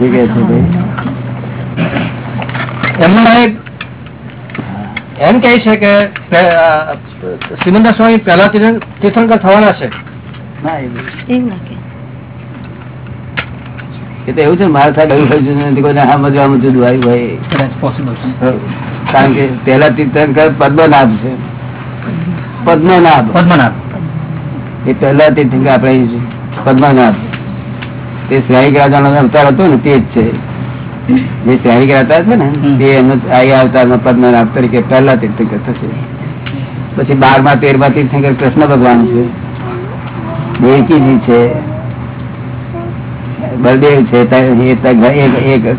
શું કહે છે ભાઈ? એમ કહે છે કે શ્રીમંદર સ્વામી પહેલા તીર્થંકર થવાના છે. એ એવું તો છે ને, મારા સાહેબ એવું થયું નથી કોઈને આવ્યું હોય. કદાચ કારણ કે પહેલા તીર્થંકર પદ્મનાભ છે. પદ્મનાભ. પદ્મનાભ. એ પહેલા તીર્થંકર આપણે પદ્મનાભ. તે શ્રાવિક રાજાનો અવતાર હતો ને તે જ છે. જે શ્રાવિક રાજા છે ને તે એમનો આ અવતારમાં પદ્મનાભ તરીકે પહેલા તીર્થંકર થશે. પછી બારમા તેરમા તીર્થંકર કૃષ્ણ ભગવાન છે. દેવકીજી છે. બળદેવ છે. એક- બ્લેક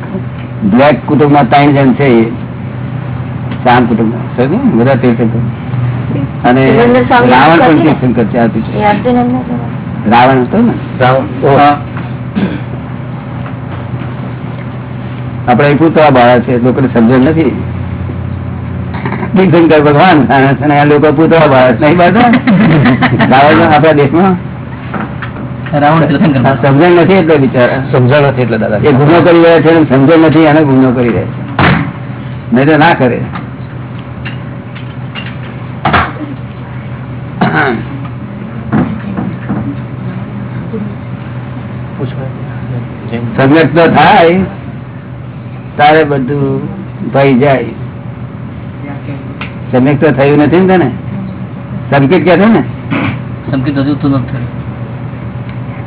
બ્લેક કુટુંબના ત્રણ જણ છે એ. શામ કુટુંબ બધા તીર્થંકર. અને રાવણ પણ ને? તીર્થંકર છે. રાવણ હતો ને? હા. આપડે એ પૂતળા બાળા છે લોકોને સમજણ નથી. તીર્થંકર ભગવાન અને આ લોકો પૂતળા બાળા છે. નહીં રાવણ આપણા દેશમાં? સમજણ નથી એટલે બિચારા. સમજણ નથી એટલે દાદા એ ગુનો કરી રહ્યા છે અને સમજણ નથી અને ગુનો કરી રહ્યા છે. નહીં તો ના કરે. સમ્યક તો થાય તારે બધું ભાઈ જાય. સમ્યક તો થયું નથી ને તને? સંકેત કે છે ને? સંકેત હજુ તો નથી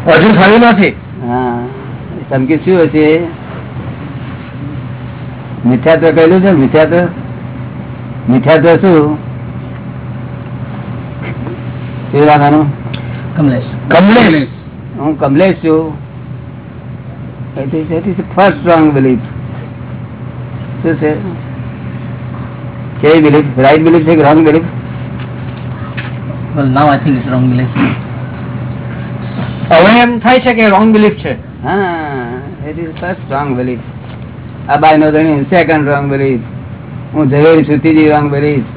હજુ થયું નથી. હા સંકેત શું હશે? મિથ્યાત્વ કહેલું છે મિથ્યાત્વ? મિથ્યાત્વ શું? શું કમલેશ. કમલેશ. હું કમલેશ છું. ફર્સ્ટ સ્ટ્રોંગ બિલીફ શું છે કેવી બિલીફ રાઈટ બિલીફ છે કે wrong belief well now i think it's હવે એમ થાય છે કે રોંગ બિલીફ છે. હા it is first strong belief આ બાય નો ધણી સેકન્ડ રોંગ બિલીફ હું ઝવેરી સુતીજી રોંગ બિલીફ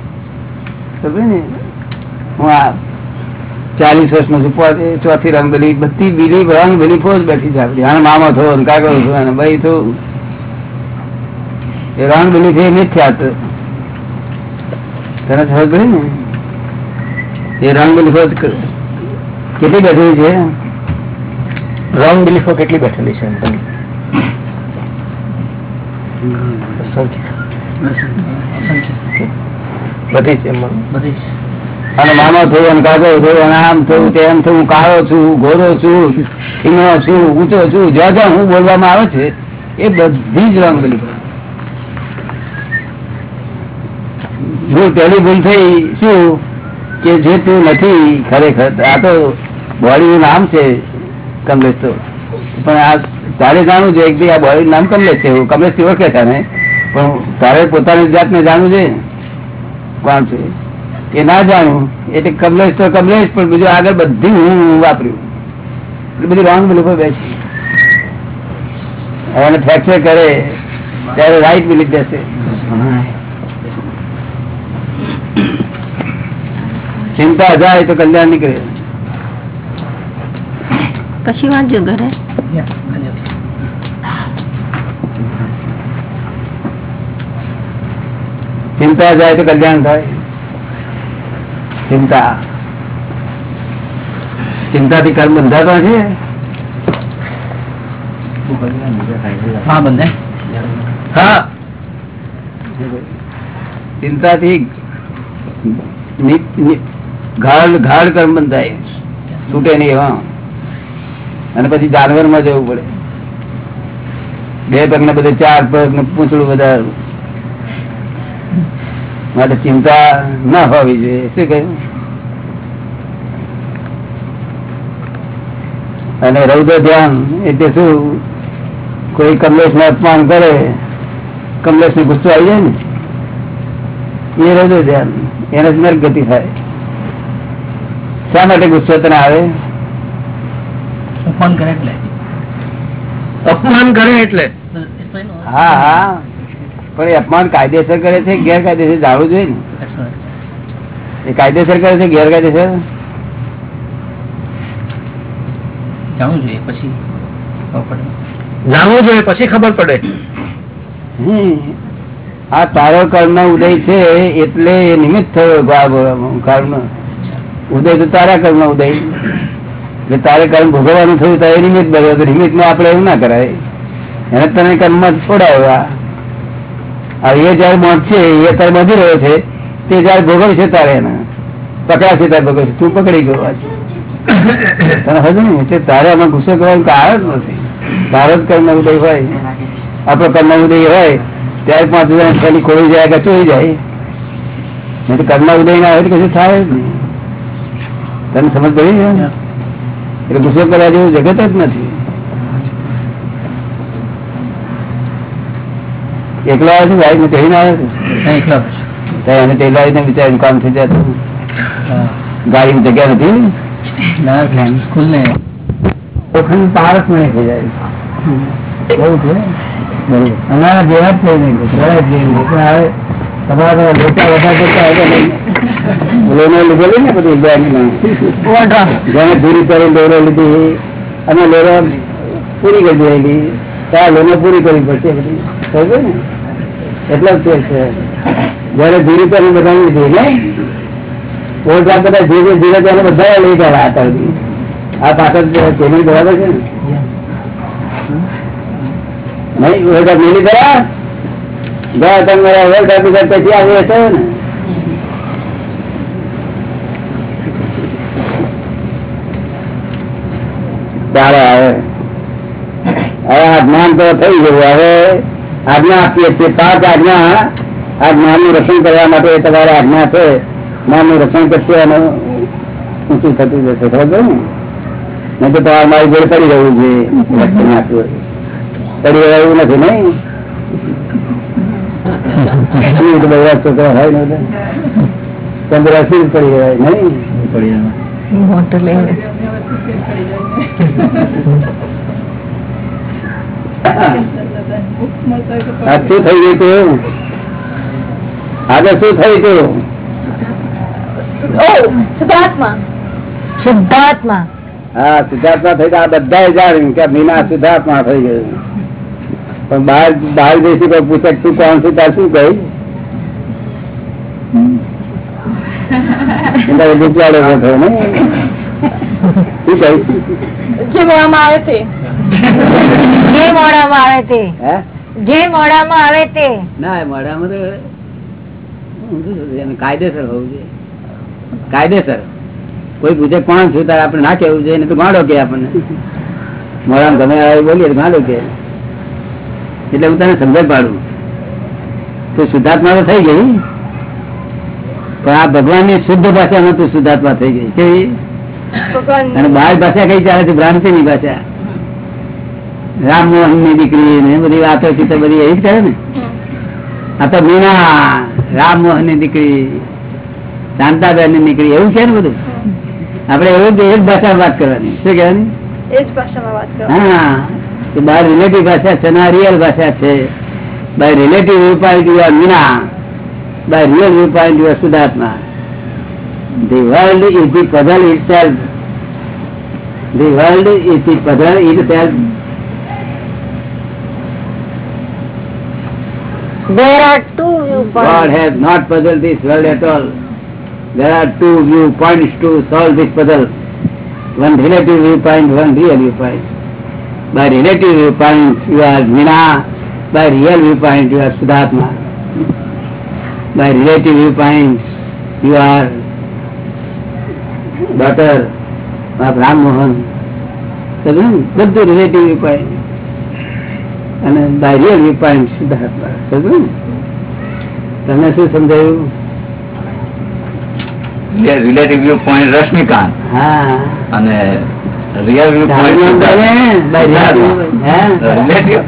ખબર ને હું આ ચાલીસ વર્ષ છું ચોથી રંગ બની બધી બીજી રંગ બની ફોજ બેઠી છે આપડી આને મામા થો કાકો થયો અને ભાઈ થો. એ રંગ બની છે હતો તને ખબર પડી ને? એ રંગ બની ફોજ કેટલી બેઠેલી છે? રોંગ બિલીફો કેટલી બેઠેલી છે? બધી જ બધી જ. અને મામો થયું અને થયો આમ થયું તેમ થયું કાળો છું ગોરો છું ખીણો છું, ઊંચો છું, જ્યાં જ્યાં હું બોલવામાં આવે છે, એ બધી જ રંગલી ભૂલ, પહેલી ભૂલ થઈ શું? કે જે તું નથી, ખરેખર, આ તો બોડી નું નામ છે કમલેશ તો. પણ આ તારે જાણવું છે કે આ બોડી નામ કમલેશ છે કમલેશથી ઓળખે તને પણ તારે પોતાની જાતને જાણવું છે? કોણ છે? એ ના જાણ્યું એટલે કમલેશ તો કમલેશ પણ બીજું આગળ બધી હું વાપર્યું. એટલે બધું રોંગ બિલીફો બેસી. એને ફ્રેક્ચર કરે ત્યારે રાઈટ બિલીફ બેસે ચિંતા જાય તો કલ્યાણ નીકળે. પછી વાંચજો ઘરે? ચિંતા જાય તો કલ્યાણ થાય. ચિંતા. ચિંતાથી કર્મ બંધાતા છે. હા બંને. હા. ચિંતાથી ગાઢ ગાઢ કર્મ બંધાય. છૂટે નહીં હા અને પછી જાનવરમાં જવું પડે. બે પગ ને બધે ચાર પગ ને પૂંછડું બધા માટે ચિંતા ના હોવી જોઈએ. શું કહ્યું? અને રૌદ્ર ધ્યાન એટલે શું? કોઈ કમલેશ ને અપમાન કરે કમલેશ ને ગુસ્સો આવી જાય ને? એ રૌદ્ર ધ્યાન. એને જ નર્ક ગતિ થાય. શા માટે ગુસ્સો તને આવે? અપમાન કરે એટલે. અપમાન કરે એટલે? હા હા. પણ એ અપમાન કાયદેસર કરે છે ગેરકાયદેસર જાણવું જોઈએ ને? એ કાયદેસર કરે છે ગેરકાયદેસર? જાણવું જોઈએ પછી જાણવું જોઈએ પછી ખબર પડે. આ તારો કર્મ ઉદય છે એટલે એ નિમિત્ત થયો કર્મ. ઉદય તો તારા કર્મ ઉદય. એટલે તારે કર્મ ભોગવવાનું થયું તો એ નિમિત્ત બન્યો. નિમિત્તમાં આપડે એવું ના કરાય. એને તને કર્મમાં છોડાવ્યા આ એ જયારે પહોંચશે એ તારે બાંધી રહ્યો છે, તે જયારે ભોગવશે તારે એના. પકડાશે તારે ભોગવશે. તું પકડી ગયો. તને હજુ ને એટલે તારે આમાં ગુસ્સો કરવાનું કારણ જ નથી. તારો જ કર્મ ઉદય હોય, આપણો કર્મ ઉદય હોય, ત્યારે પાંચ હજાર ખાલી ખોઈ જાય કે ચોઈ જાય. નહીં તો કર્મ ઉદય ના હોય તો કશું થાય જ નહીં. તને સમજ પડી એટલે ગુસ્સો કરવા જેવું જગત જ નથી. એકલા આવે છે ભાઈ ને તેડી ના આવે છે? તો એને તેડી ને બિચારી કામ થઈ જતું. ગાડીની જગ્યા નથી લોખંડ પારસ મને થઈ જાય. બહુ છે? બરોબર. અમારા જેવા જ થઈ નહીં થોડા જ નહીં પણ હવે તમારા લોચા વધારે કરતા હોય તો નહીં. ઓલોને લીધેલી ને બધી બેંકમાં. જેને પૂરી કરી લોરો લીધી. અને લોરો પૂરી કરી દેલી ત્યાં લોનો પૂરી કરવી પડશે બધી. સમજો ને? એટલો જ ફેર બધા લીધી ઓળખા બધા ધીરે ધીરે તેને બધા લઈ ગયા આ પાછળ પેમેન્ટ બરાબર છે આવે હવે. આ જ્ઞાન તો થઈ ગયું. હવે આજ્ઞા આપીએ છીએ. પાંચ આજ્ઞા આ જ્ઞાનનું રક્ષણ કરવા માટે તમારે આજ્ઞા છે. જ્ઞાનનું રક્ષણ કરશે અને ઊંચું થતું જશે. ખબર ને? નહીં તો તમારે મારી જોડે પડી રહેવું જોઈએ રક્ષણ આપ્યું પડી રહેવું નથી નહીં? બધા છોકરા હોય ને જ પડી રહેવાય નહીં? મોટર લઈને. શું થઈ ગયું તું આગળ શું થયું તું શુદ્ધાત્મા શુદ્ધાત્મા હા શુદ્ધાત્મા થઈ ગયા. આ બધા જાણ્યું કે મીના શુદ્ધાત્મા થઈ ગયું પણ બહાર બહાર જઈશું કોઈ પૂછે કે તું કોણ છું તાર શું કહી? ગુજવાડો બેઠો ને? શું કહી? જે મોડામાં આવે તે. જે મોડામાં આવે તે. જે મોડામાં આવે તે. ના મોડામાં તો કાયદેસર હોવું જોઈએ. કાયદેસર. કોઈ પૂછે કોણ છું? તારે આપણે ના કેવું જોઈએ. તો ગાંડો કે આપણને. મોઢામાં ગમે બોલીએ ગાંડો કે એટલે હું તને સમજ પાડું. તું શુદ્ધાત્મા તો થઈ ગઈ. પણ આ ભગવાનની શુદ્ધ ભાષામાં તું શુદ્ધાત્મા થઈ ગઈ. કેવી? અને બાર ભાષા કઈ ચાલે છે? ભ્રાંતિ ની ભાષા. રામમોહનની દીકરી ને બધી વાતો તો બધી એવી જ કરે ને? આ તો મીના રામમોહનની દીકરી શાંતાબેનની દીકરી એવું છે ને બધું? આપડે એવું જ એક ભાષામાં વાત કરવાની. શું કહેવાની? હા. બાર રિલેટિવ ભાષા છે ના રિયલ ભાષા છે. By relative view point you are Meena by real view point you are world is the puzzle itself. The world is the puzzle itself. There are two God has not puzzled this world at all. There are two viewpoints to solve this puzzle. One relative viewpoint, one real viewpoint. By relative viewpoint, you are Mina. By real viewpoint, you are Sudatma. By relative viewpoint, you are daughter of Ram Mohan. બધું relative point અને by real view સિદ્ધાર્થમાં સમજ્યું ને? તમને શું સમજાયું? Relative view point Rashmikant. હા. અને રિયલ વ્યૂ ધાર્મિક બને, by relative, હે? રિલેટિવ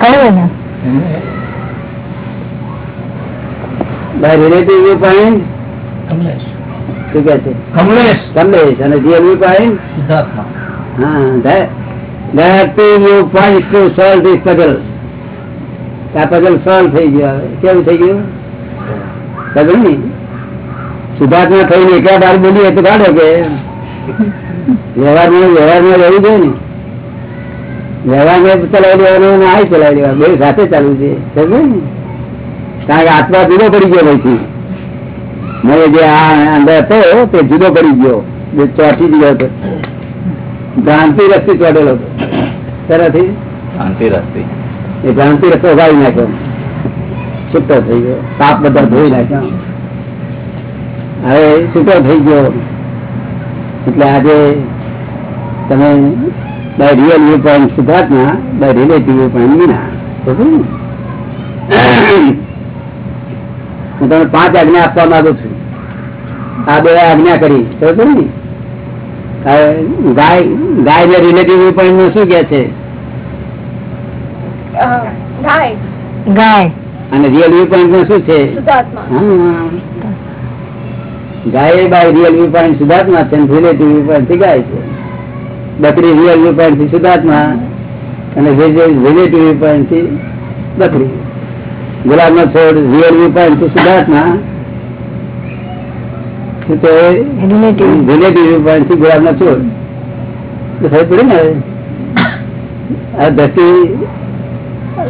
કયું ને by વ્યૂ પોઈન્ટ શું કે છે? કમલેશ. કમલેશ. અને રિયલ વ્યૂ પોઈન્ટ હા that- are two viewpoints to solve. આ puzzle solve થઈ ગયો. કેવું થઈ ગયું? ખબર ને ના થઈને એકલા બાર બોલીએ તો કાઢો કે. વ્યવહારમાં વ્યવહારમાં રહેવું જોઈએ ને. વ્યવહારને ચલાવી દેવાનો અને આ ચલાવી દેવાનો. બે સાથે ચાલુ છે. ને? કારણ કે આત્મા જુદો પડી ગયો પછી મેં જે આ અંદર હતો તે જુદો પડી ગયો. ચોથી ગયો ભ્રાંતિ રસ્તી ચોટેલો હતો. ભ્રાંતિ રસ્તી. એ ભ્રાંતિ રસ્તો ઉગાડી નાખ્યો. છૂટો થઈ ગયો. પાપ બધા ધોઈ નાખ્યો. હવે છૂટો થઈ ગયો. એટલે આજે તમે by real view point સિદ્ધાર્થમાં by relative view point Meena હું તમને પાંચ આજ્ઞા આપવા માંગુ છું. આ બે આજ્ઞા કરી. ખબર ને? ગાય ગાય ને રિલેટિવ પણ શું કે છે? ગાય. ગાય. અને રિયલ વ્યૂ પોઈન્ટનું શું છે? ગાય બાય રિયલ વ્યૂ પોઈન્ટ સુધાર્થમાં છે રિલેટિવ વ્યૂ પોઈન્ટથી ગાય છે. બકરી રિયલ વ્યૂ પોઈન્ટથી સુધાર્થમાં અને રિલેટિવ વ્યૂ પોઈન્ટથી બકરી. ગુલાબ નો છોડ રિયલ વ્યૂ પોઈન્ટથી શુદ્ધાત્મા ગુલાબ ના તો પડે ને? આ ધરતી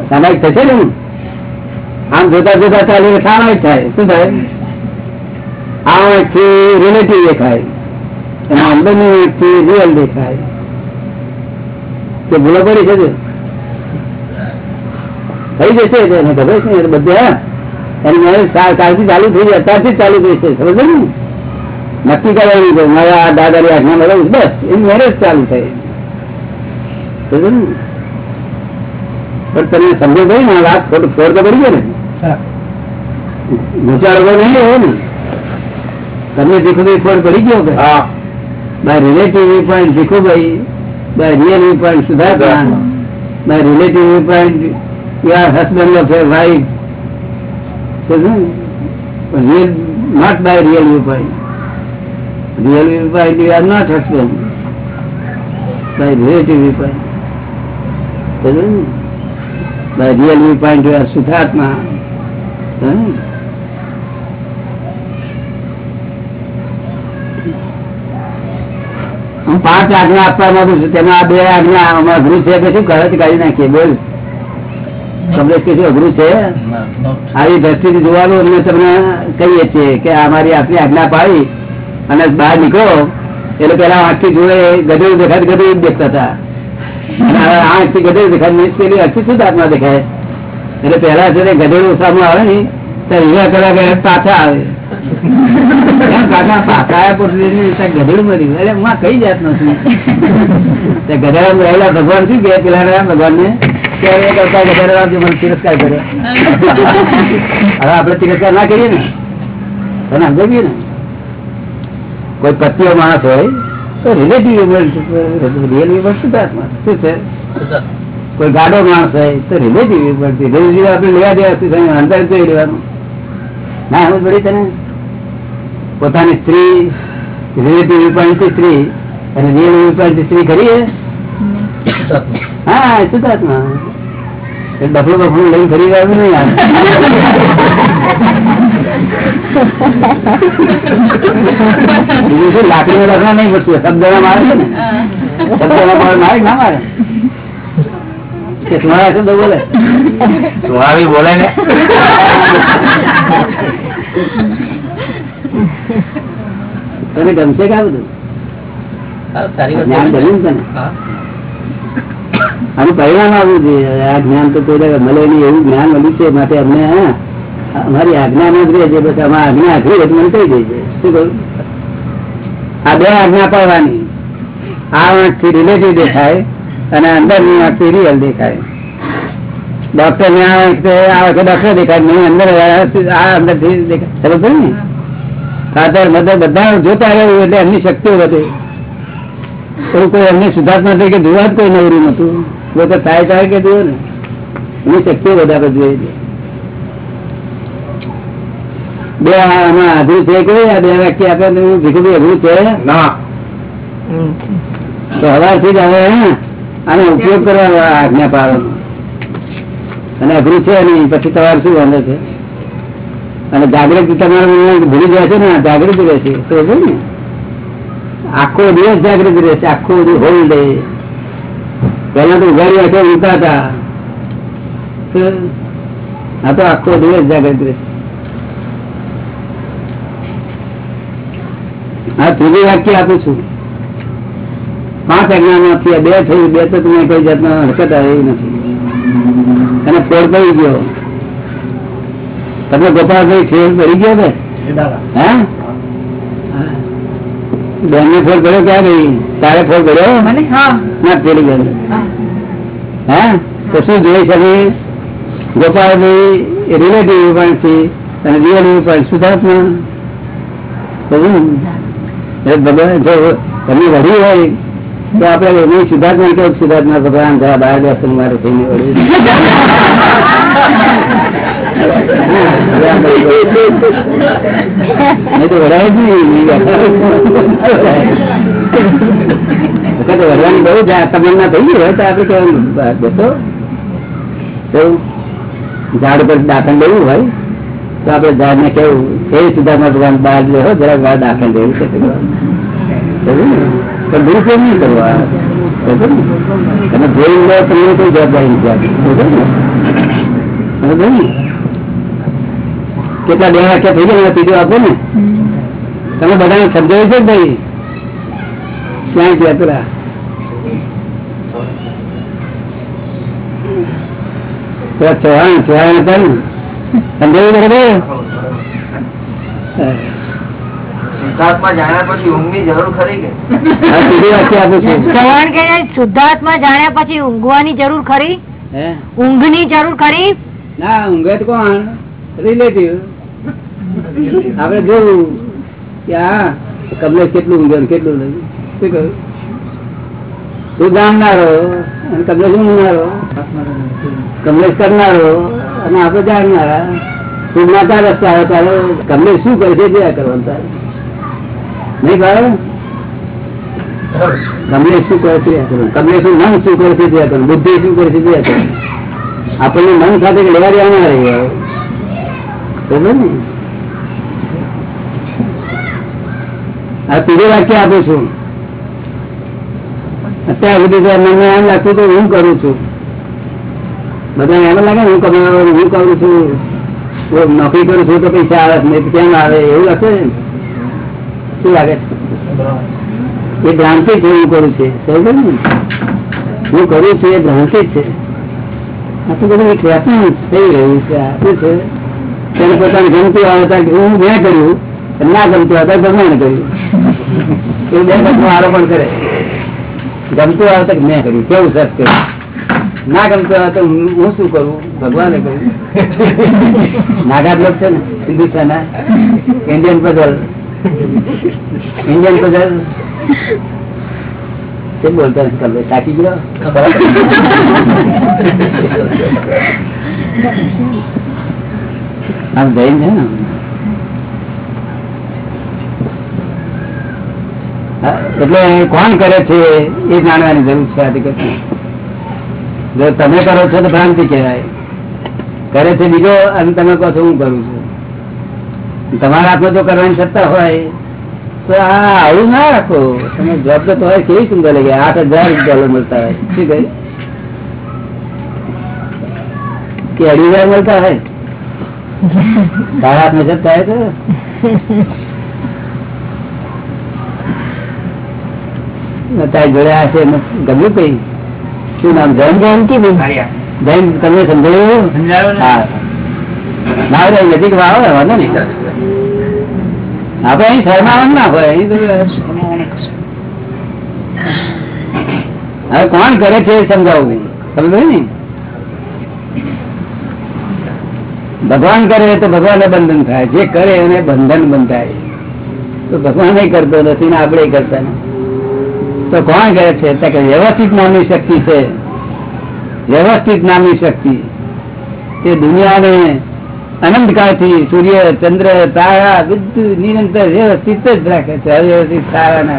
સામાયિક થશે ને આમ જોતા જોતા ચાલીને સામાયિક થાય. શું થાય? આ આંખથી રિલેટિવ દેખાય. એમાં અંદરની આંખથી રિયલ દેખાય. તો ભૂલો પડી છે થઈ જશે ખબર છે? બધે એની કાલથી ચાલુ થઈ જાય. અત્યારથી ચાલુ થઈ છે સમજ ને? નક્કી કરવાનું છે. મારા આ દાદાની આજ્ઞા મળે બસ એની મેરેજ ચાલુ થઈ. પણ તમે સમજો ભાઈ ને વાત ખોટ ફોર તો પડી ગયો ને. ઘૂંચાડો નહીં લેવો ને. તમને ભીખુભાઈ ફોડ પડી ગયો કે? By relative point Bhikhubhai by real view point સુધાર્થા by relative point you are husband of your wife પણ real not by real view point real view point you are not husband by relative view point by real view point you are સુધાર્થમાં? હું? પાંચ આજ્ઞા આપવા માંગુ છું. તેમાં આ બે આજ્ઞા અમારા અઘરું છે કે શું? કરે કાઢી નાખીએ. બોલ. તમને કે શું અઘરું છે? આવી દ્રષ્ટિથી જોવાનું અમને તમને કહીએ છીએ કે અમારી આપની આજ્ઞા પાડી. અને બહાર નીકળો, એટલે પેલા આંખથી જોડે ગધેડું દેખાય તો ગધેડું દેખતા હતા. આંખથી ગધેડું દેખાય, મીન્સ પેલી આખી શું આત્મા દેખાય. એટલે પેલા છે ગધેડું સામે આવે ને, ત્યારે હીરા કરવા એ પાછા આવે. ભગવાન શું કે પેલા ભગવાન ને તિરસ્કાર કર્યો. હવે આપડે તિરસ્કાર ના કરીએ ને? તને સમજાવીએ ને? કોઈ પતિઓ માણસ હોય તો રિલેટિવ રિયલ વિવર શું શું છે કોઈ ગાડો માણસ હોય તો રિલેટિવ રિલેટિવ આપણે લેવા દેવા શું? અંદર જોઈ લેવાનું. ના એમ પડી તને પોતાની સ્ત્રી રિલેટિવ વિપણથી સ્ત્રી અને રિયલ વિપણથી સ્ત્રી ખરી હા શુદ્ધાત્મા. ડફલું બફલું લઈને ફરી આવ્યું નહીં બીજું શું લાકડી લખવા નહીં પડતું શબ્દ મારે છે ને. શબ્દ મારે મારે ના મારે. બોલે? સુહાવી બોલે ને. તને ગમશે કે આ બધું? જ્ઞાન ગમ્યું તને? આનું પરિણામ આવવું જોઈએ. આ જ્ઞાન તો કોઈ મળે નહીં એવું જ્ઞાન મળ્યું છે માટે અમને હા, અમારી આજ્ઞા ન જ રહેજે બસ અમારી આજ્ઞા આખરી એટલે મને કહી દેજે. શું કહ્યું આ બે આજ્ઞા પાડવાની. આ આંખથી રિલેટિવ દેખાય અને અંદરની આંખથી રિયલ દેખાય. ડોક્ટર ને આ વખતે આ વખતે ડોક્ટર દેખાય, નહીં, અંદર આ અંદરથી દેખાય. ખબર ને? ફાધર મધર બધા જોતા રહ્યું એટલે એમની શક્તિઓ વધે. એવું કોઈ એમને સુધાર્થમાં તરીકે જોવા જ કોઈ નવરું નતું લોકો થાય થાય કે જુઓ ને. એની શક્તિઓ વધારે જોઈએ છે બે આમાં અઘરું છે કે બે વાક્ય આપે ભીખુભાઈ અઘરું છે? ના. તો હવારથી જ હવે હે, આનો ઉપયોગ કરવાનો આજ્ઞા પાડવાનો અને અઘરું છે નહીં પછી તમારે શું વાંધો છે? અને જાગૃતિ તમારે ભૂલી જાય છે ને જાગૃતિ રહેશે. તો છે ને? આખો દિવસ જાગૃતિ રહેશે આખો બધું હોલ ડે પેલા તો ઉઘાડી આંખે ઊંઘતા આ તો આખો દિવસ જાગૃત રહે હા ત્રીજું વાક્ય આપું છું. પાંચ આજ્ઞામાંથી બે થયું બે તો તમે કોઈ જાતનો હરકત આવી નથી. અને ફેર પડી ગયો. તમે ગોપાલભાઈ ફેર પડી ગયો ને હે? બેન ને ફોન કર્યો ક્યાં ગઈ? તારે ફોડ કર્યો? મને? હા. ના પેલી ગયો. હે. તો શું જોઈ શકે? ગોપાલભાઈ રિલેટિવ પણ છે અને રિયલ પણ સુધાર્થમાં ભગવાન જો તમે વળી હોય, તો આપણે એની સુધાર્થમાં કે સુધાર્થમાં ભગવાન થયા બાર દર્શન મારે થઈને જ નહીં. તમન્ના થઈ ગઈ હોય, તો આપણે કેવાનું? બેસો ઝાડ પર દાખલ લેવું હોય? તો આપડે ઝાડ ને કેવું એ સુધારમાં ભગવાન બહાર લેવો જરા બહાર દાખલ દેવું છે? પણ દુરુપયોગ નહીં કરવો? તમે જોઈ લો, તમને કોઈ જવાબદારી નથી કેટલા બે વાક્ય થઈ ગયા ત્રીજો આપો ને. તમે બધાને સમજાવ્યું છે ભાઈ ક્યાંય ગયા પેલા ચૌહાણ ચૌહાણ હતા ને? શુદ્ધાત્મા જાણ્યા પછી ઊંઘવાની જરૂર ખરી? ઊંઘની જરૂર ખરી? ના ઊંઘે તો કોણ? રિલેટિવ આપડે જોયું કે આ કમલેશ કેટલું ઊંઘે કેટલું શું કહ્યું? અને કમલેશ ઊંઘનારો કમલેશ કરનારો અને આપણે જાણનારા. તું નાતા રસ્તા આવે તારે કમલેશ શું કરે છે તે કરવાનું તારે. નહીં શું કરે બુદ્ધિ શું કરે છે કરવાનું. આપણને મન સાથે લેવા દેવા ના રહી બરોબર ને? આ ત્રીજો વાક્ય આપું છું. અત્યાર સુધી મને એમ લાગતું કે હું કરું છું. બધા એમ લાગે હું કમાવું હું કરું છું. નોકરી કરું છું તો પૈસા આવે, નહીં કેમ આવે? એવું લાગે શું લાગે? એ ભ્રાંતિ છે, હું કરું છું. ને. હું કરું છું એ ભ્રાંતિ છે. આ તો બધું એક વ્યાપન થઈ રહ્યું છે, આ છે? તેને પોતાને ગમતું આવે ત્યારે હું મેં કર્યું ના ગમતું હતા તો ભગવાને કર્યું. એ બે આરોપણ કરે. ગમતું આવે તો મેં કર્યું, કેવું સર કર્યું? ના ગમતું આવે તો હું શું કરું? ભગવાને કર્યું નાગાદ લોક છે ને Hindustan Indian puzzle Indian puzzle કેમ બોલતા નથી કલ્લે થાકી ગયો આમ જૈન છે ને હા, એટલે કોણ કરે છે એ જાણવાની જરૂર છે આદિ જો તમે કરો છો તો ભ્રાંતિ કહેવાય. કરે છે બીજો અને તમે કહો છો હું કરું છું. તમારા હાથમાં જો કરવાની સત્તા હોય, તો આ આવું ના રાખો. તમે જોબ તો હોય કેવી સુંદર લાગે. આઠ હજાર ડોલર મળતા હોય. શું કહે? કે અઢી હજાર મળતા હોય? તારા હાથમાં સત્તા હોય તો? તારી જોડે આ છે ગમ્યું કઈ? શું નામ? જૈન જયંતિભાઈ જૈન તમને સમજાયું હા. ના રે નજીક આવે વાંધો નહીં. આપડે અહીં શરમાવાનું ના હોય હવે કોણ કરે છે એ સમજાવવું સમજો ને ભગવાન કરે તો ભગવાન બંધન થાય. જે કરે એને બંધન બંધાય. તો ભગવાન કરતો નથી ને આપણે કરતા નથી. તો કોણ કહે છે? કે વ્યવસ્થિત નામની શક્તિ છે. વ્યવસ્થિત નામની શક્તિ. તે દુનિયાને અનંતકાળથી સૂર્ય, ચંદ્ર, તારા બધું નિરંતર વ્યવસ્થિત જ રાખે છે, અવ્યવસ્થિત તારા ના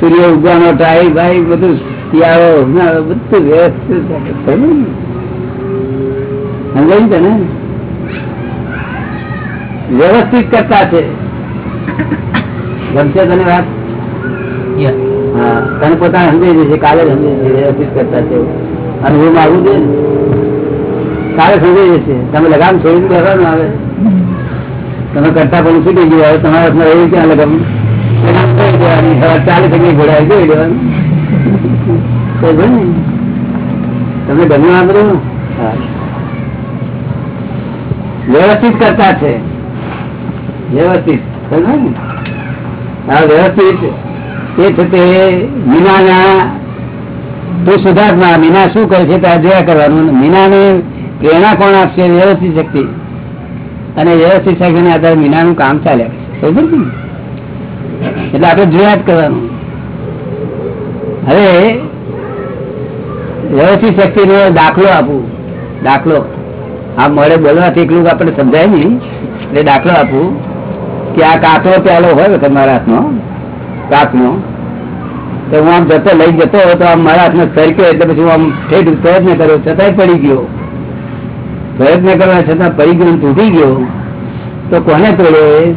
સૂર્ય ઉગવાનો ટાઈ ભાઈ, બધું શિયાળો બધું વ્યવસ્થિત રાખે છે. સમજાયું છે ને વ્યવસ્થિત કરતા છે. ગમશે તને વાત? તને પોતાને સમજાઈ જશે, કાલે સમજાઈ જશે વ્યવસ્થિત કરતા છે. કાલે સમજાઈ જશે. તમે લગામ છોડી કરવાનું આવે. તમે કરતા પણ છૂટી ગયું હવે તમારા હાથમાં રહ્યું ક્યાં લગામ. વ્યવસ્થિત કરતા છે. વ્યવસ્થિત. વ્યવસ્થિત. એ છે મીનાના, તો સુધાર્થમાં મીના શું કરે છે ત્યાં જોયા કરવાનું. મીનાને પ્રેરણા કોણ આપશે વ્યવસ્થિત શક્તિ. અને વ્યવસ્થિત શક્તિને આધારે મીનાનું કામ ચાલે. સમજો ને? એટલે આપણે જોયા જ કરવાનું. હવે વ્યવસ્થિત શક્તિનો દાખલો આપું. દાખલો. આ મળે બોલવાથી એકલું આપણે સમજાય નહીં. એટલે દાખલો આપું કે આ કાંકરો પ્યાલો હોય તમારા હાથનો કાચનો તો હું આમ જતો લઈ જતો હોય તો આમ મારા હાથમાં સરક્યો એટલે પછી હું આમ ઠેઠ પ્રયત્ન કર્યો છતાંય પડી ગયો. પ્રયત્ન કરવા છતાં પડી ગયો તૂટી ગયો. તો કોને તોડ્યો એ?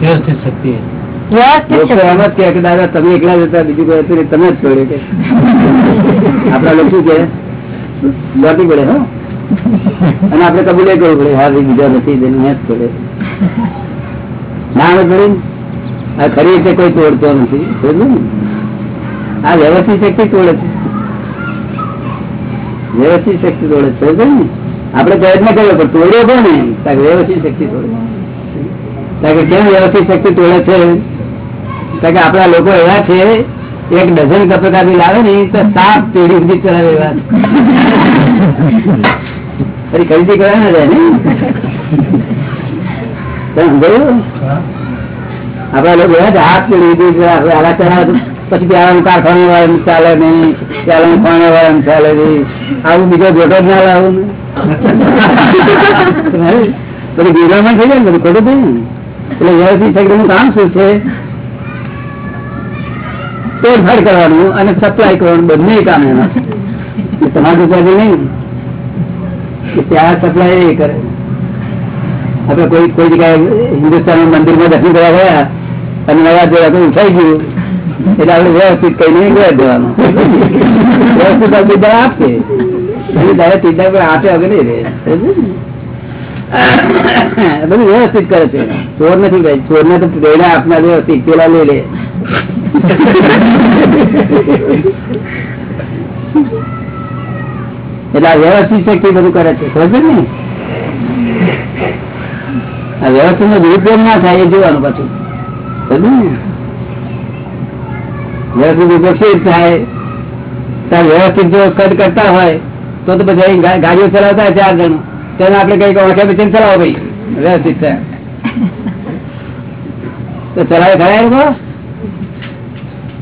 વ્યવસ્થિત શક્તિ. વ્યવસ્થિત લોકો છે. એમ જ કહે કે દાદા તમે એકલા જતા બીજું કોઈ હતું તમે જ તોડ્યો કે. આપડા લોકો શું કે લોટી પડે હો. અને આપણે કબૂલે કરવું પડે હા બીજા નથી મેં જ તોડ્યો. ના આવે પડે ને? ખરી રીતે કોઈ તોડતો નથી. આ વ્યવસ્થિત શક્તિ તોડે છે. વ્યવસ્થિત શક્તિ તોડે છે. ને? આપણે પ્રયત્ન કર્યો, પણ તોડ્યો પણ કે વ્યવસ્થિત શક્તિ તોડે. કારણ કેમ વ્યવસ્થિત શક્તિ તોડે છે? કારણ કે આપણા લોકો એવા છે, એક ડઝન કપડા લાવે ને, તો સાત પેઢી સુધી ચલાવે એવા. ખરીદી કરવા ને? જાય ને સમજાયું? આપડા લોકો હાથ તો પછી કારખાનું વાળા ચાલે નહીં પ્યાલાનું પાણી વાળા ચાલે નહીં. આવું બીજો જોટો જ ના લાવું પછી ગીરામાં થઈ જાય ને બધું ખોટું થઈ એટલે વ્યવસ્થિત શક્તિનું કામ શું છે? તોડફાડ કરવાનું અને સપ્લાય કરવાનું બંને કામ એના તમારી ઉપાધિ નહીં. કે ત્યાં સપ્લાય એ કરે. આપણે કોઈ કોઈ જગ્યાએ હિન્દુસ્તાન મંદિરમાં દર્શન કરવા ગયા અને નવા જેવા તો ગયું. એટલે આપડે વ્યવસ્થિત કહીને ગયા દેવાનું વ્યવસ્થિત કોઈ આપે નહીં બધું વ્યવસ્થિત કરે છે. ચોર લઈ લે એટલે આ વ્યવસ્થિત શક્તિ બધું કરે છે. સમજે ને? વ્યવસ્થિત નો દુરુપયોગ ના થાય એ જોવાનું પાછું. વ્યવસ્થિત થાય. ત્યારે વ્યવસ્થિત જો કદ કરતા હોય તો તો ગાડીઓ ચલાવતા હોય. ચાર જણ તેને આપણે કઈ ઓળખે પછી ચલાવો. ભાઈ વ્યવસ્થિત છે તો ચલાવે ખરા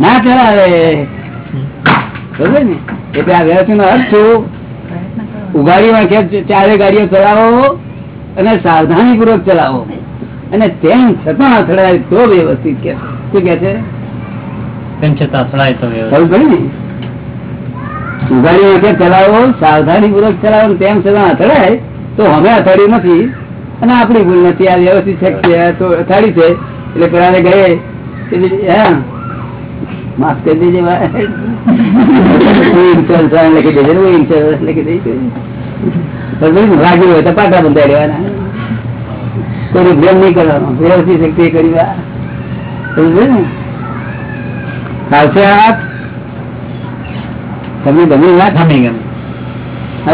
ના ચલાવે. બરોબર ને એટલે આ વ્યવસ્થિત નો અર્થ શું? ઉગાડીમાં વાંખે ચારે ગાડીઓ ચલાવો અને સાવધાની પૂર્વક ચલાવો. અને તેમ છતાં અથડાય તો વ્યવસ્થિત કે શું કે છે? તેમ છતાં અથડાય તો વ્યવસ્થિત. ચલાવો સાવધાની પૂર્વક ચલાવો તેમ છતાં અથડાય તો અમે અથડ્યું નથી અને આપણી ભૂલ નથી. આ વ્યવસ્થિત છે તો અથાડી છે? એટલે પેલા ગયે માફ કરી દેજે વાળાને લખી દેજે ઇન્સ્યોરન્સ લખી દેજે. રાજી હોય તો પાટા બંધાઈ રહેવાના. કોઈ બ્લેમ નહીં કરવાનો. વ્યવસ્થિત શક્તિ કરી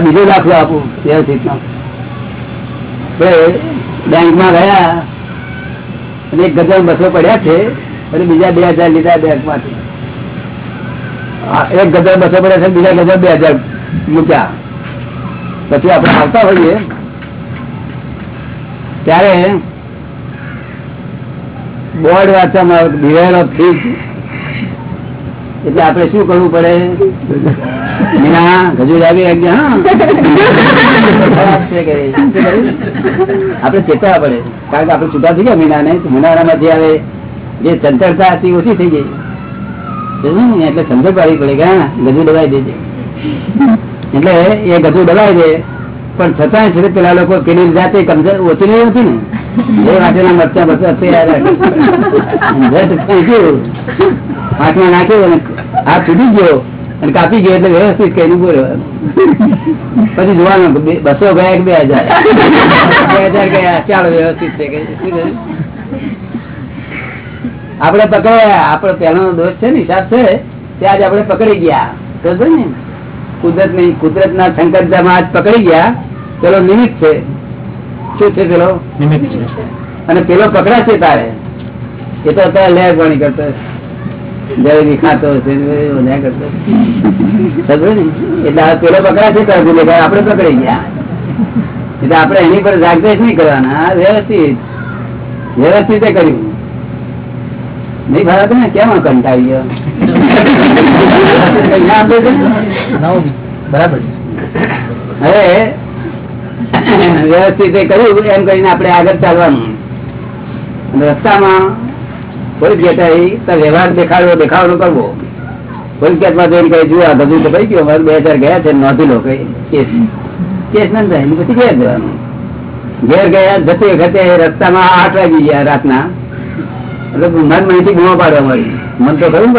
બીજો દાખલો આપું વ્યવસ્થિત નો બેંકમાં ગયા એક ગજર બસો પડ્યા છે, અને બીજા બે હજાર લીધા બેંકમાંથી એક ગજર બસો પડ્યા છે બીજા ગજર બે હજાર મૂક્યા. પછી આપણે આવતા હોઈએ. ત્યારે બોર્ડ વાંચવામાં આવે ઓફ ફીસ એટલે આપડે શું કરવું પડે? ગજુ લાવી રાખજે, ચેતવા પડે. કારણ કે આપડે છૂટા થઈ ગયા મીના ને મીનારામાંથી આવે જે ચંચળતા હતી ઓછી થઈ ગઈ? એટલે સમજ પાડવી પડે કે ગજુ દબાઈ દેજે. એટલે એ ગજુ દબાઈ દે પણ છતાં છે પેલા લોકો પેલી જાતે કમજોર ઓછી નહીં હતી ને. એ માટેના મરચા બચા હાથમાં નાખ્યો અને હાથ છૂટી ગયો અને કાપી ગયો એટલે વ્યવસ્થિત કઈ ઊભો પછી જોવાનું બસો ગયા કે બે હજાર? બે હજાર ગયા. ચાલો વ્યવસ્થિત છે આપડે પકડ્યા. આપણો પહેલાનો દોષ છે ને હિસાબ છે. તે આજે આપણે પકડી ગયા. સમજો ને? કુદરત નહીં કુદરત ના સંકટમાં આજ પકડી ગયા પેલો નિમિત્ત છે. શું છે પેલો? અને પેલો પકડાશે તારે? એ તો અત્યારે લે પાણી કરતો ખાતો એટલે પેલો પકડાશે તારે આપણે પકડી ગયા. એટલે આપડે એની પર જાગૃત નહીં કરવાના. વ્યવસ્થિત. વ્યવસ્થિત કર્યું. નહીં ભાડા ને કેમ કંટાળી ગયો? છે? બરાબર હવે વ્યવસ્થિત કર્યું એમ કરીને આપણે આગળ ચાલવાનું. રસ્તામાં કોઈ જગ્યા વ્યવહાર દેખાડવો દેખાડો કરવો. આ તો આઠ વાગી ગયા રાતના. એટલે મન મનથી બૂમો પાડવા મળી મન તો ખરું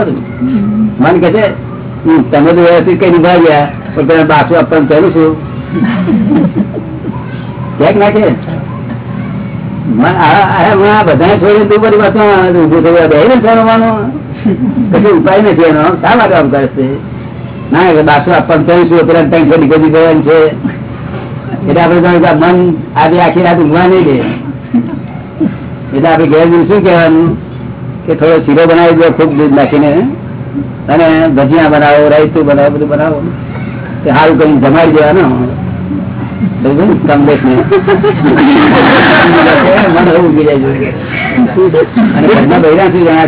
મન કે છે "હમ, તમે તો વ્યવસ્થિત કઈ ગયા, પણ તમે બાસુ આપવાનું ચાલુ છું. ક્યાંક ના કે મન આ- આ હમણાં આ બધાને છોડીને તું બધી વાતમાં ઊભું થયું બે ને, એટલે આપવાનું ચાલુ છું પેલા ત્રણસો કરવાની છે. એટલે આપણે જાણ્યું કે આ મન આજે આખી રાત નહીં દે. એટલે આપડે ઘેર શું કહેવાનું? કે થોડો શીરો બનાવી દો, ખૂબ દૂધ નાખીને. અને ભજીયા બનાવો, રાયતું બનાવો, બધું બનાવો. સારું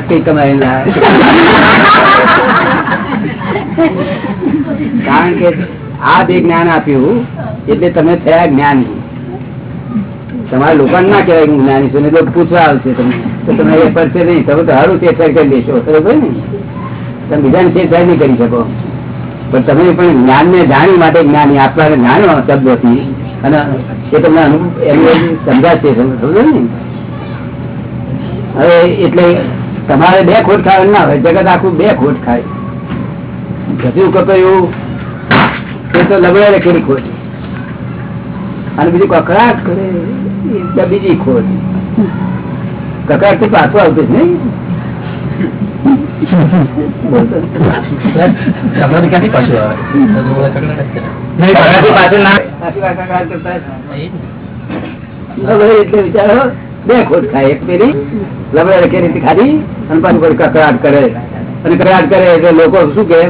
કઈ કમાઈને લાવે. કારણ કે આ બે જ્ઞાન આપ્યું એટલે તમે થયા જ્ઞાની. તમારા લોકો ના કહેવાય જ્ઞાની છું લોકો પૂછવા આવશે તમને. તો તમે એ પડશે નહીં, તમે તો સારું છેડછાડ કરી દેશો. બરોબર ને? તમે બીજાને છેડછાડ નહીં કરી શકો. પણ તમે પણ જ્ઞાન ને જાણી માટે જ્ઞાની આપણા જાણો શબ્દોથી. અને એ તમને સમજાશે હવે એટલે તમારે બે ખોટ ખાવા ના હોય જગત આખું બે ખોટ ખાય. બધું કપાયું એ તો લગડે લખેલી ખોટ. અને બીજું કકડાટ કરે બીજી ખોટ. કકડાટ તો પાછું આવતું જ નહીં. એટલે વિચારો બે ખોટ ખાય એક પેલી લબડે રખે રીતે ખાધી અને પાછું કકડાટ કરે અને કકડાટ કરે એટલે લોકો શું કે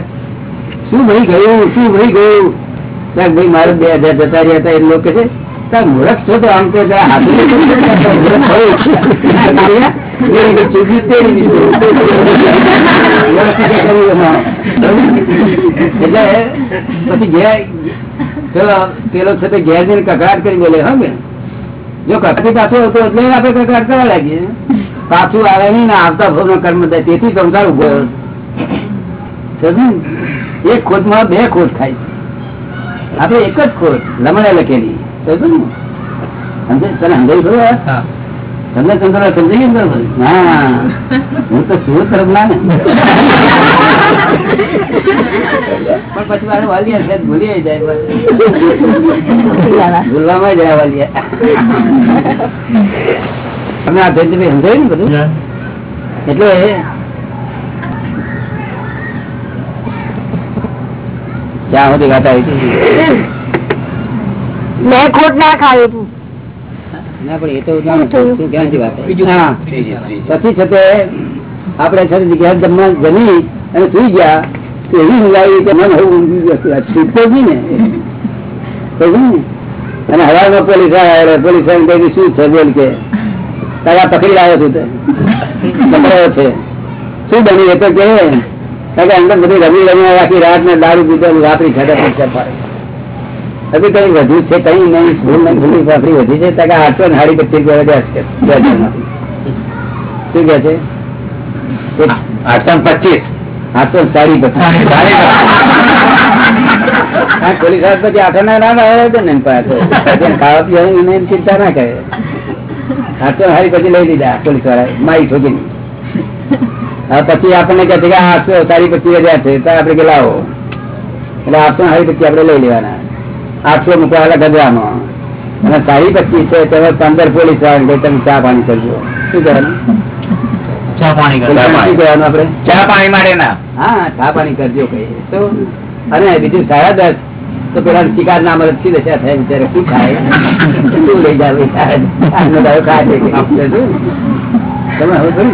શું ભાઈ ગયું શું ભાઈ ગયું ભાઈ મારે બે હજાર જતા રહ્યા હતા, એ લોકો છે મૂર્ખ છો તો આમ તો. ના પેલો છે ઘેર જઈને કકડાટ કરી બોલે હા બેન જો કકડી પાછો હતો એટલે આપણે કકડાટ કરવા લાગીએ પાછું આવે નહીં ને આવતા ભાવ કર્મ થાય તેથી સંસાર ઊભો એક ખોટમાં બે ખોટ થાય આપડે એક જ ખોટ લમણે લખેલી ને? તમને ચંદ્ર સમજાઈ ગયું બરોબર? હા. હું તો સુર તરફ ના ને પણ પછી મારે વાલિયા છે ભૂલી જાય ભૂલવામાં જાય વાલિયા. તમે આ સમજાયું ને બધું? એટલે ત્યાં સુધી વાત આવી હતી. મેં ખોટ ના ખાયું તું ના પણ એ તો. પછી છતે તે આપણે છે જગ્યા જમવા જમી અને સુઈ ગયા. તો એવી ઊંઘ કે મન છૂટતો જ ને? અને હવારમાં પોલીસ આવ્યો પોલીસ કહ્યું, શું છે બોલ કે. તારા પકડી લાવ્યો છું તે. પકડાયો છે. શું બન્યું એ તો કે અંદર બધી રમી રમી રાખી રાત ને દારૂ પીધો રાત્રિ ખાતા પૈસા પાડે હજી કઈ વધુ છે કઈ નહીં સ્કૂલ નહીં ભૂલી પાપડી વધી છે. ત્યાં આઠસો ને સાડી પચીસ રૂપિયા વધ્યા છે શું કે છે? આઠસો ને પચીસ. આઠસો ને સાડી પચીસ. પછી આવ્યા. પછી ખાવા પીવાનું એને એમ ચિંતા ના કરે. આઠસો સાડી પછી લઈ લીધા પોલીસવાળા મારી છોકરી હવે પછી આપણને કહે છે કે આઠસો સારી પચીસ હજાર છે તો આપણે લાવો. એટલે આઠસો સારી પચીસ આપડે લઈ લેવાના. આઠસો મૂકવાના ગજરામાં અને સારી પચીસ છે તમે પંદર પોલીસવાળા તમે ચા પાણી કરજો. શું કહેવાનું? ચા પાણી ચા પાણી. માટે ના. હા ચા પાણી કરજો કહીએ. તો અને બીજું સાડા દસ તો પેલા શિકાર ના મળે સી દશા થાય બિચારે શું ખાય શું લઈ જાવ? ખાય? તમે હવે?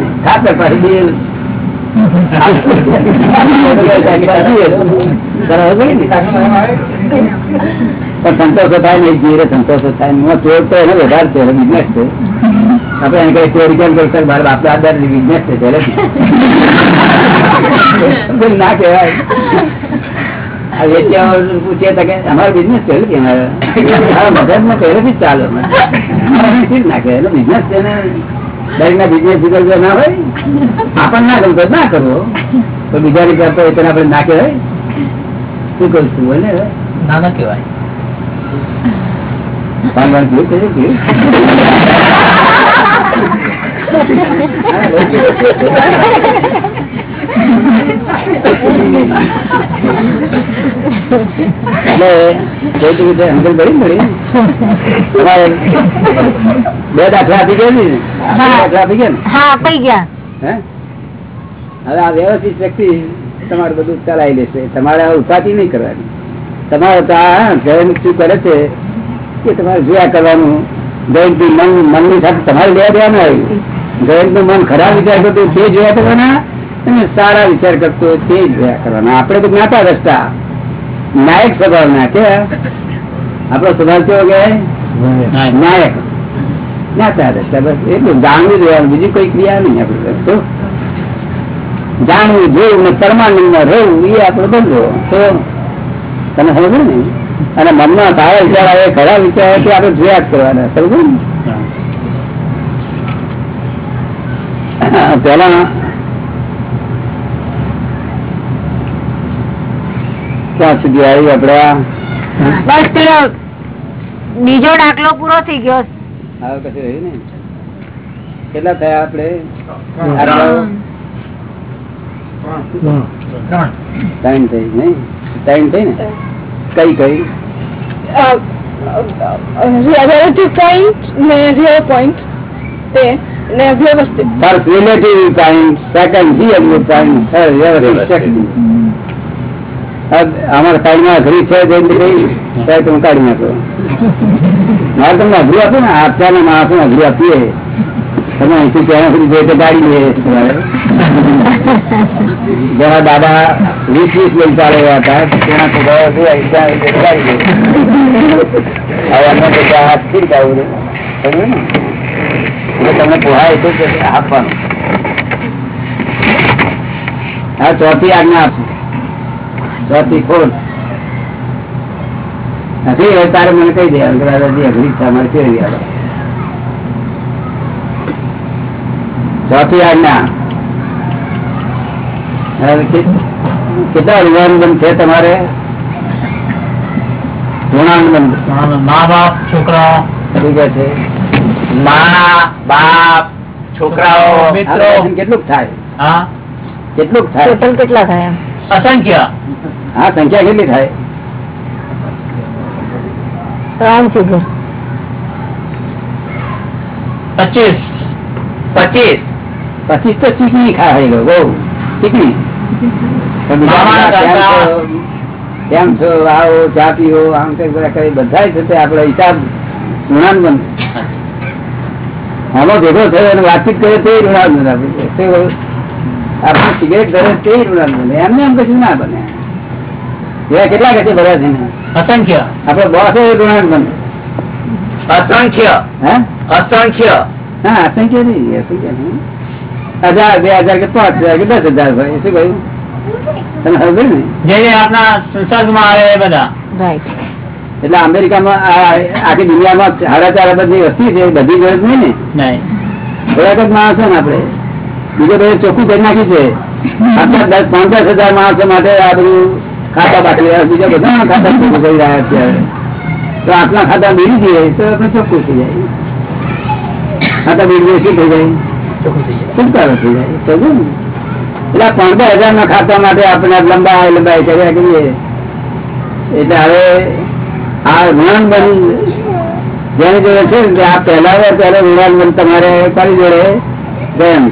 પણ સંતોષ થાય ને ધીરે સંતોષો થાય. ચોર તો એનો વધારે છે બિઝનેસ છે. આપડે એને કઈ ચોરી કેમ કરશે? મારા બાપ દાદા બિઝનેસ છે ત્યારે ના કહેવાય? આ વેચ્યા કે, અમારો બિઝનેસ છે કે અમારે. મગજમાં પહેલેથી જ ચાલે. અમારે ના એનો બિઝનેસ છે ને. દરેક ના બિઝનેસ સુધરજો ના હોય આપણને ના ગમતો ના કરવો તો બીજાની કરતો હોય તેને આપણે ના કહેવાય શું કરશું છું બોલે ના ના કહેવાય? પીવું? એટલે મળી તમારે બે દાખલા આપી ગયા ને? દાખલા આપી ગયા ને? હા આપી ગયા. હે? હવે આ વ્યવસ્થિત વ્યક્તિ તમારું બધું ચલાવી લેશે. તમારે ઉપાધિ નહીં કરવાની. તમારે તો આ જયંત શું કરે છે કે તમારે જોયા કરવાનું. જયંત મન મનની સાથે તમારે લેવા દેવાનું આવ્યું. જયંતનું મન ખરાબ વિચાર કરતું તે જોયા કરવાના? અને સારા વિચાર કરતો તે જ રહ્યા કરવાના. આપણે તો જ્ઞાતા રસ્તા નાયક સ્વભાવ ના કે આપણો સ્વભાવ કેવો કે? નાયક. જ્ઞાતા રસ્તા બસ એટલું. જાણવું જોવાનું બીજી કોઈ ક્રિયા નહીં આપણે તો. જાણવું જોવું ને પરમાનંદ રહેવું એ આપણો ધંધો. તો તમે સમજો ને? અને મનમાં સારા વિચાર આવે ખરા વિચાર આવે આપણે જોયા જ કરવાના. સમજો ને? પેલા ક્યાં સુધી આવી આપડે બસ પેલો બીજો દાખલો પૂરો થઈ ગયો. હવે કશું રહ્યું ને કેટલા થયા આપડે? ત્રણ. થઈ નઈ ત્રણ થઈ ને? કઈ કઈ? રિલેટિવ પોઈન્ટ ને રિયલ પોઈન્ટ તે ને વ્યવસ્થિત. First relative time second real time third વ્યવસ્થિત અમારા સાઈડમાં અઘરી છે હું કાઢી નાખો. મારે તમને અઘરું આપો ને આપવાના માણસો અઘરું આપીએ. તમે અહીંથી ત્યાં સુધી જોઈએ તો ગાડી લઈએ જરા દાદા વીસ વીસ લઈ ચાલે હતા, તેના ને? તમને પોહાય તો આપવાનું. હા, ચોથી આજ્ઞા આપશું. ચોથી ફોર્થ નથી હવે તારે મને કહી દે અંકલ દાદાજી અઘરી છે અમારે કેવી આવે? ચોથી આજ્ઞા. હવે કે- કેટલા ઋણાનુબંધ છે તમારે? ઋણાનુબંધ મા બાપ છોકરા શું કે છે. મા બાપ છોકરાઓ આ મિત્રો. કેટલુંક થાય. હા? કેટલુંક થાય. ટોટલ કેટલા થયા અસંખ્ય. હા સંખ્યા કેટલી થાય? પચીસ. તો ચીકણી ખાઈ ગયો બહુ. ચીકણી? કેમ છો? આવો ચા પીવો આમ કંઈક બધા બધા છે આપડે હિસાબ ઋણાન બંધ આમાં ભેગો થયો અને વાતચીત કરે તે ઋણાન બંધ કહ્યું? આપણે સિગરેટ ધરે તે ઋણાન બંધ એમને એમ કશું ના બને. એવા કેટલા કશે ભર્યા છે ને? અસંખ્ય. આપડે બોસ એ ઋણાન બંધ અસંખ્ય. હે? અસંખ્ય. હા અસંખ્ય નહીં અસંખ્ય નહીં. હજાર બે હજાર કે પાંચ હજાર કે દસ હજાર ભાઈ શું કહ્યું? તમે સમજો ને? જે જે આપના સંસર્ગમાં આવે એ બધા. રાઈટ એટલે અમેરિકામાં આ- આખી દુનિયામાં સાડા ચાર અબજની વસ્તી છે એ બધી ગરજ નહીં ને? નહીં. થોડાક જ માણસો ને આપડે બીજો બધું ચોખ્ખું કરી નાખ્યું છે. આટલા દસ પાંચ દસ હજાર માણસો માટે આ બધું ખાતા બાકી રહ્યા બીજા બધા ખાતા ચોખ્ખું કરી રહ્યા છે તો આટલા ખાતા મેળવી દઈએ તો આપણે ચોખ્ખું થઈ જાય. ખાતા મેળવીએ શું થઈ જાય? છુટકારો થઈ જાય. સમજો ને એટલે પંદર હજાર ના ખાતા માટે આપણે લંબાઈ લંબાઈ કર્યા કરીએ. એટલે હવે આ બંધ જેને જોડે છે આ પહેલા ત્યારે ઋણાન બંધ તમારે કરી જોડે ગયમ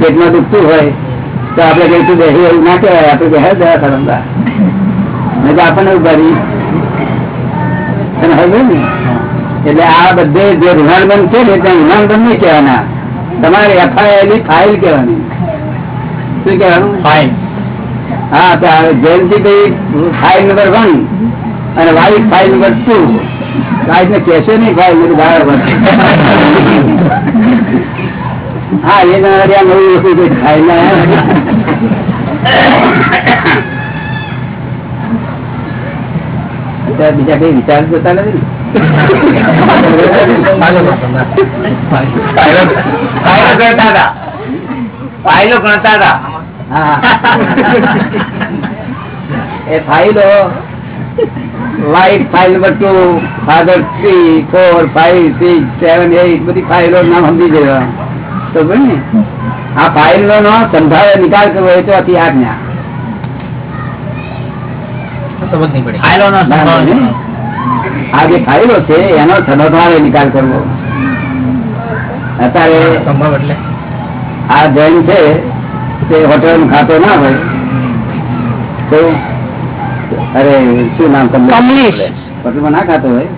પેટમાં દુખતું હોય તો આપણે કહીશું બેસી એવું ના કહેવાય આપડે દયા કરંદા નહીં તો આપણને ઉભારી હવે ને? એટલે આ બધે જે ઋણાનબંધ છે ને ત્યાં ઋણાનબંધ નહીં કહેવાના. તમારે એફઆઈઆર ફાઇલ કહેવાની. શું કહેવાનું? ફાઇલ. હા તો આ જયંતિભાઈ ફાઇલ નંબર વન અને wife file number two. Wife ને કહેશો નહીં ફાઇલ નંબર બરાબર હા એ તમારે આ નવું વસ્તુ કોઈ ફાઇલ ના બીજા કઈ વિચાર જોતા નથી ને? ફાઇલો ગણતા હતા ફાઇલો ગણતા હતા હા એ ફાઇલો wife file number two father three four five six seven eight બધી ફાઇલો નામ સમજી જવા તો ને. આ ફાઇલો નો સંભાવે નિકાલ કરવો એ આજ્ઞા. ફાઇલોનો સંભાવ નહીં. આ જે ફાઇલો છે એનો સંભાવે નિકાલ કરવો. અત્યારે આ જૈન છે તે હોટેલ ખાતો ના હોય. તો અરે શું નામ તમને. ના ખાતો હોય?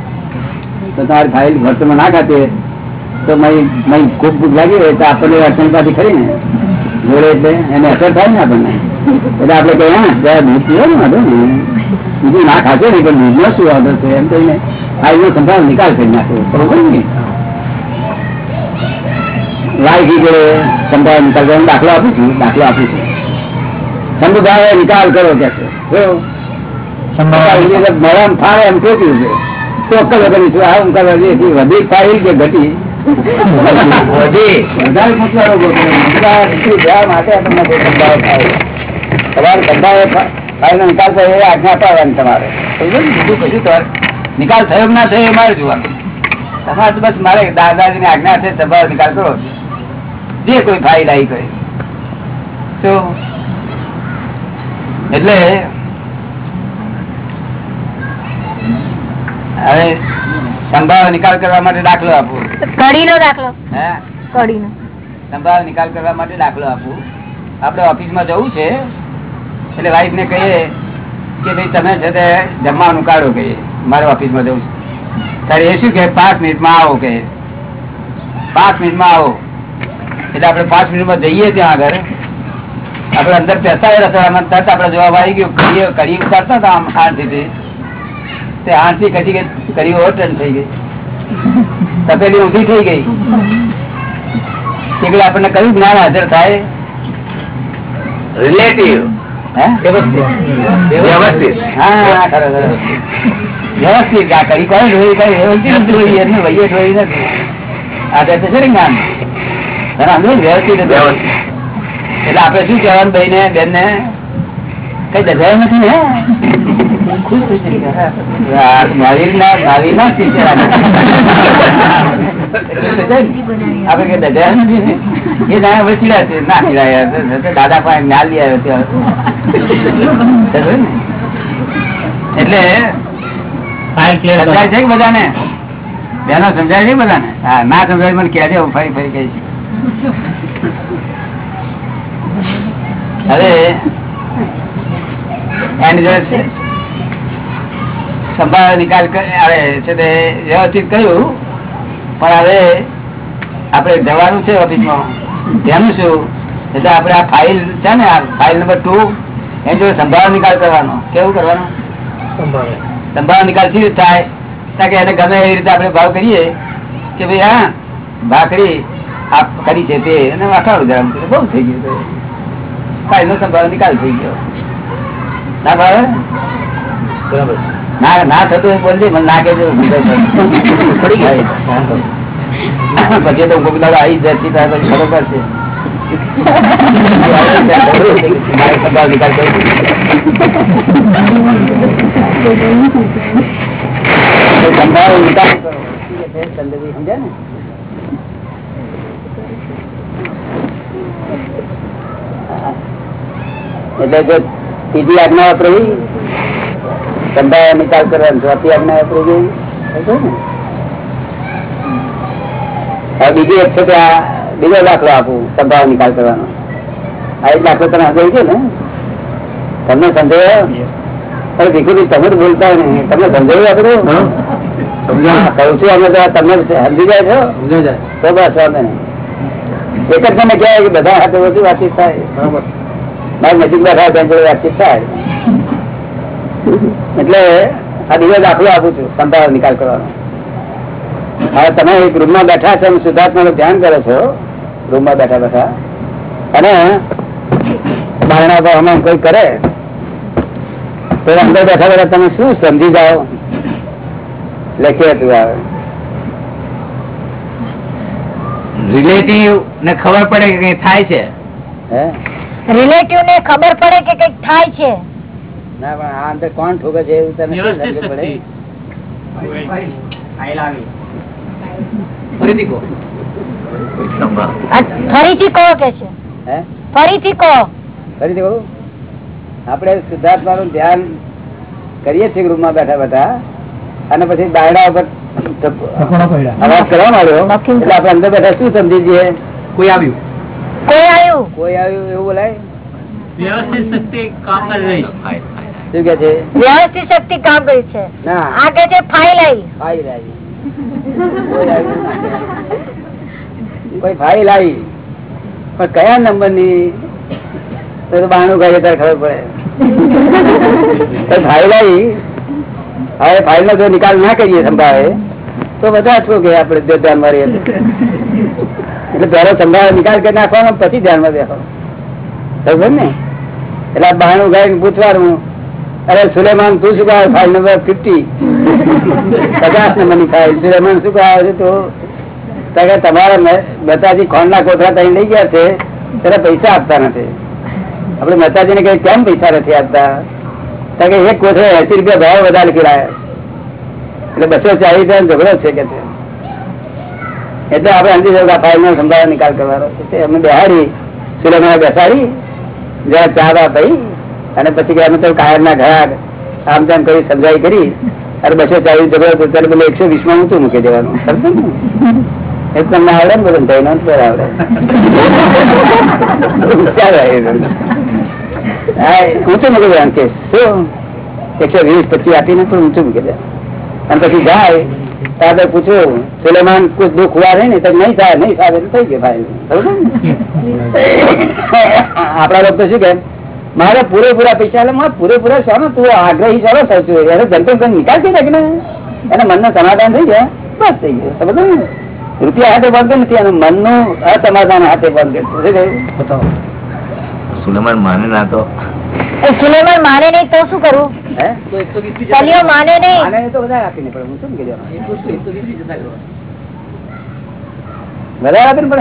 તો તમારી ફાઇલ હોટલમાં ના ખાતી તો મય ખૂબ ભૂખ લાગી હોય તો આપણને અડચણ પાછી ખરી ને? જોડે એટલે એને અસર થાય ને આપણને? એટલે આપણે કહીએ ને જરા દૂધ પીવો ને વાંધો ને? બીજું ના ખાતો ને પણ દૂધનો શું ઓર્ડર છે? એમ કહીને ફાઇલનો સંભાળ નિકાલ કરી નાખ્યો બરોબર ને? લાયકી જોડે સંભાળ નિકાલ કરવાનો દાખલો આપું છું દાખલો આપું છું. સમુદાય નિકાલ કરો કે છે મરમ ફાળે એમ કેટલું છે ચોક્કસ કરીશું આ હું કરવા જઈએ વધી ફાઇલ કે ઘટી? વધારે પૂછવાનો માટે તમને થાય તમારે નિકાલ થયો એ આજ્ઞા પાડવાની તમારે. બીજું કશું તમારે નિકાલ થયો ના થયો એ મારે જોવાનું. તમારે બસ મારે દાદાજી ની આજ્ઞા છે તમારો નિકાલ કરો. જે કોઈ ફાઇલ આવી કરે. એટલે હવે સંભાવ નિકાલ કરવા માટે દાખલો આપો. કડીનો દાખલો. હે? કડીનો. સંભાવ નિકાલ કરવા માટે દાખલો આપું. આપણે ઓફિસમાં જવું છે એટલે વાઈફ ને કહીએ કે ભાઈ તમે છે તે જમવાનું કાઢો કહીએ મારે ઓફિસમાં જવું છે. ત્યારે એ શું કે પાંચ મિનિટમાં આવો કહે પાંચ મિનિટમાં આવો. એટલે આપણે પાંચ મિનિટમાં જઈએ ત્યાં આગળ. આપણે અંદર બેસતા રસોડામાં તરત આપણે જવાબ આવી ગયો. કરીએ કરી ઉતારતા હતા આમ આણથી તે આણથી કઢી કઢી ઓવરટર્ન થઈ ગઈ. તપેલી ઊંધી થઈ ગઈ. એટલે આપણને કયું જ્ઞાન હાજર થાય? રિલેટિવ વ્યવસ્થિત. હા. વ્યવસ્થિત આ કઈ કોઈ જોઈ કઈ વ્યવસ્થિત જોઈ એમને વહીએ જોઈ નથી. આ તો છે ને જ્ઞાન. તને સમજો વ્યવસ્થિત વ્યવસ્થિત. એટલે આપડે શું કહેવાનું ભાઈ ને બેન ને કઈ દજાયું નથી ને? દાદા જ્ઞાન લઈ આવ્યો? એટલે ફાઇલ સમજાય છે કે બધાને? બેનો સમજાય છે બધાને? હા ના સમજાય મને કહેજે હું ફરી ફરી કહીશ. હવે એની જોડે સંભાળ નિકાલ છે તે વ્યવસ્થિત કર્યું પણ હવે આપણે જવાનું છે ઓફિસમાં. તેનું શું? એટલે આપણે આ ફાઇલ છે ને આ ફાઇલ નંબર ટુ એની જોડે સંભાળ નિકાલ કરવાનો. કેવું કરવાનું? સંભાળ. નિકાલ સી થાય? કારણ કે એને ગમે એવી રીતે આપણે ભાવ કરીએ કે ભાઈ હા ભાખરી આપ કરી છે તે. અને અઠાણું ગરમ બહુ થઈ ગયું. ફાઇલ નો સંભાળ નિકાલ થઈ ગયો. ના ભાવે? ના ના થતું બોલજે મને ના કહેજો. પડી ગઈ પછી તો ગોપી દાદા આવી જતી ત્યારે પછી ખબર પડશે. ને? એટલે ત્રીજી આજ્ઞા વાપરવી? સંભાળ નિકાલ કરવાની ચોથી આજ્ઞા વાપરવી જોઈએ? બીજી એક છે ત્યાં બીજો દાખલો આપું સંભાવ નિકાલ કરવાનો. આ એક દાખલો તમે સમજાવી છે ને. તમને સમજાયો અરે ભીખુજી તમે જ બોલતા હોય ને. તમને સમજાવ્યું આપડે? કહું છું અમે તો તમને સમજી જાય છો? તો બસ વાંધો નહીં. એક જ તમે કહેવાય કે બધા હાથે વધુ વાતચીત થાય. મારી નજીક બેઠા ત્યાં જોડે વાતચીત થાય. એટલે આ બીજો દાખલો આપું છું સંભાવ નિકાલ કરવાનો. હવે તમે એક રૂમમાં બેઠા છો શુદ્ધાત્મા ધ્યાન કરો છો રૂમમાં બેઠા બેઠા. અને બારણા પર અમે કોઈ કરે તો અંદર બેઠા બેઠા તમે શું સમજી જાઓ? લખી હતું આવે રિલેટિવ ને ખબર પડે કે કઈ થાય છે. હે? રિલેટિવ ને ખબર પડે કે કંઈક થાય છે. ના પણ આ અંદર કોણ ઠોકે છે એવું તને પડે? ફરીથી કહો. આ ફરીથી કહો કે છે. ફરીથી કહો. ફરીથી કહું? આપણે શુદ્ધાત્મા નું ધ્યાન કરીએ છીએ રૂમમાં બેઠા બધા અને પછી દાયડા ઉપર અવાજ કરવા માંડ્યો. એટલે આપણે અંદર બેઠા શું સમજી જઈએ? કોઈ આવ્યું? કોઈ આવ્યું? કોઈ આવ્યું એવું બોલાય? વ્યવસ્થિત શક્તિ કામ કરી રહી છે. શું કે છે? વ્યવસ્થિત શક્તિ કામ કરી છે. આ કે છે ફાઇલ આવી. ફાઇલ આવી. કોઈ ફાઇલ આવી. પણ કયા નંબરની તો બાણું કહીએ ત્યારે ખબર પડે. ફાઇલ આવી? હવે ફાઇલ નો જો નિકાલ ના કરીએ સંભાવે તો બધા છો કે આપડે ધ્યાન મારીએ. એટલે પહેલો સંભાળ, નિકાલ કરી નાખવાનો, પછી ધ્યાનમાં બેસવાનું ખબર ને? એટલે બહાનું ગાઈને પૂછવાનું અરે સુલેમાન, તું શું કહે ફાઇલ નંબર ફિફ્ટી પચાસ નંબરની ફાઇલ સુલેમાન શું કહે છે તો? કે તમારા મહેતાજી મહેતાજી ના કોથળા તઈ લઈ ગયા છે, ત્યારે પૈસા આપતા નથી. આપણે મહેતાજી ને કઈ કેમ પૈસા નથી આપતા? તો કે એક કોથળે એસી રૂપિયા ભાવ વધારે કરાય એટલે બસો ચાલીસ ઝઘડો છે કે છે? એટલે આપડે જવું ફાઇલ નો સંભાળ, નિકાલ કરવાનો. અમે બેહાડી સુલેમાને બેસાડી, જરા ચા બા અને પછી અમે તો કાયર ના ઘર આમ તેમ કરી સમજાઈ કરી. અને બસો ચાલીસ હતો ત્યારે બોલે એકસો વીસમાં ઊંચું મૂકી દેવાનું. સમજો ને? એ તમને આવડે ને બધું? ભાઈ નો આવડે. ઊંચું મૂકી દેવાનું કે શું? એકસો વીસ પચીસ આપીને પણ ઊંચું મૂકી દેવાનું. અને પછી જાય તારે પૂછ્યું સુલેમાન કુછ દુઃખ હુઆ ને તો નહીં થાય નહીં થાય થઈ ગયો ભાઈ. આપડા લોકો શું કે મારે પૂરેપૂરા પૈસા મારે પૂરેપૂરા શાનો તું આગ્રહી શાનો થયો છું. એને જનતો કઈ નિકાલ થઈ નાખે ને? એના મનનું સમાધાન થઈ જાય. બસ થઈ ગયું. સમજો ને? રૂપિયા હાથે બંધ નથી એનું મનનું અસમાધાન હાથે બંધ સુલેમાન માને ના તો સુલેમાન માને નહીં તો શું કરવું હે? માને નહીં. તો હું શું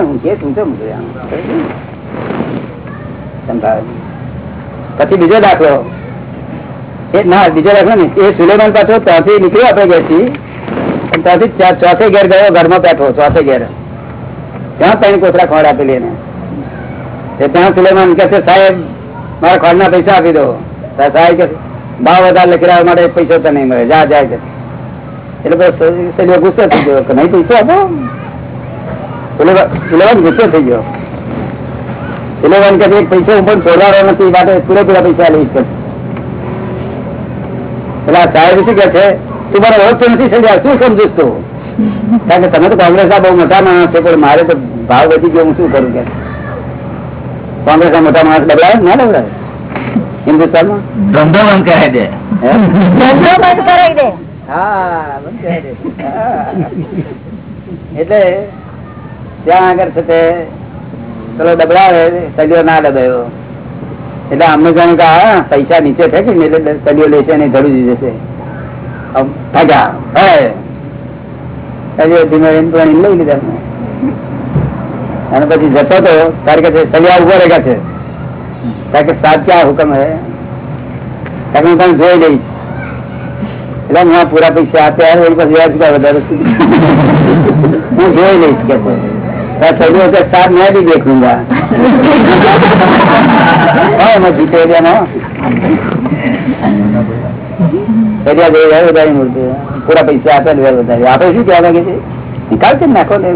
હું કે શું. પછી બીજો દાખલો. એ ના બીજો દાખલો ને એ સુલેમાન પાછો ત્યાંથી નીકળ્યો આપણે ઘેરથી. ત્યાંથી ચોથે ઘેર ગયો ઘરમાં બેઠો ચોથે ઘેર. ત્યાં ત્રણ કોથળા ખોડ આપેલી એને. ત્યાં સુલેમાન કે સાહેબ મારા ખોડના પૈસા આપી દો. સાહેબ કે ભાવ વધારે લખી માટે પૈસા તો નહીં મળે. જા જાય એટલે બસ ગુસ્સો થઈ ગયો. કે નહીં પૈસા આપો ગુસ્સો થઈ ગયો. ઇલેવન કે એક પૈસો હું પણ છોડવાનો નથી. માટે પૂરેપૂરા પૈસા લઈ શકું એટલે આ સાહેબ શું કે છે? તું મારો ઓળખતો નથી સલિયા શું સમજુ તું? કારણ કે તમે તો કોંગ્રેસ બહુ મોટા માણસ છે. પણ મારે તો ભાવ વધી ગયો. હું શું કરું કે? કોંગ્રેસ ના મોટા માણસ બદલાય? ના બદલાય. હિન્દુસ્તાનમાં ધંધો બંધ કરાવી દે. ધંધો બંધ કરાવી દે. હા. એટલે ત્યાં આગળ છે તે પેલો દબડાવે સલિયો ના ડબાયો એટલે અમને જાણ્યું કે હા પૈસા નીચે ફેંકી ને એટલે સલિયો લેશે ને ધડું જશે. ભાગ્યા. હે. સલિયો ધીમે ધીમે પ્રાણી લઈ લીધા. અને પછી જતો તો તારે કે છે સલિયા ઉભો રહે છે કારણ કે સાત ક્યાં હુકમ હે કારણ હું તને જોઈ લઈશ એટલે હું પૂરા પૈસા આપ્યા એની પાસે વ્યાજ ચુકા વધારે હું જોઈ લઈશ કે પૂરા પૈસા આપે વધારે આપણે શું કહેવા લાગે છે નાખો ને